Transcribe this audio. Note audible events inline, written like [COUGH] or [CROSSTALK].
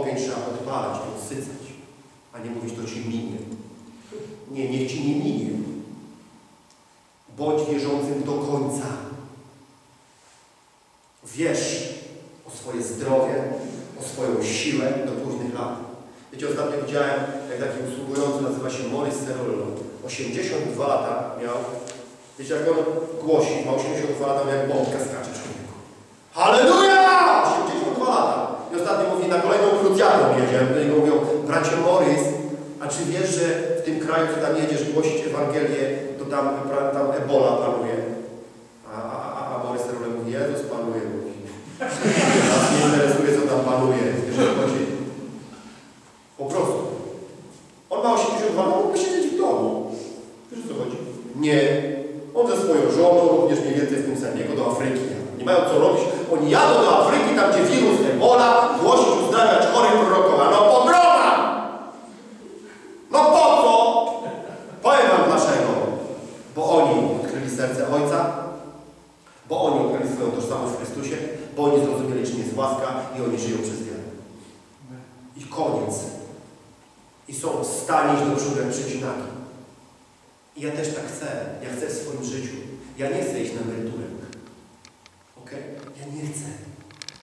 Ogień trzeba podpalać, podsycać, a nie mówić, to ci minie. Nie, niech ci nie minie. Bądź wierzącym do końca. Wierz o swoje zdrowie, o swoją siłę do późnych lat. Wiecie, ostatnio widziałem, jak taki usługujący nazywa się Morris Cerullo. 82 lata miał. Wiecie, jak on głosi, ma 82 lata, jak bombka skacze człowieku. Halleluja! 82 lata. I ostatnio mówi, na kolejną krucjatę jedziemy. Do niego mówią, bracie Morris, a czy wiesz, że w tym kraju, gdzie tam jedziesz głosić Ewangelię, to tam, tam ebola panuje? A, a, a, Morris Cerullo mówi, Jezus panuje, mówi. [LAUGHS] Nie interesuje, co tam panuje, jeżeli chodzi. Po prostu. On ma 82 lat, mógłby siedzieć w domu. Wiesz o co chodzi? Nie. On ze swoją żoną również mniej więcej w tym wieku do Afryki. Nie mają co robić. Oni jadą do Afryki, tam gdzie wirus Ebola, głosić, uzdrawiać chorych prorokowa. No po drogach! No po co? Dlaczego. Bo oni odkryli serce Ojca, bo oni odkryli swoją tożsamość w Chrystusie, bo oni zrozumieli, czym jest łaska i oni żyją przez wiarę. I koniec. I są w stanie iść do przodu przecinaki. I ja też tak chcę. Ja chcę w swoim życiu. Ja nie chcę iść na emeryturę.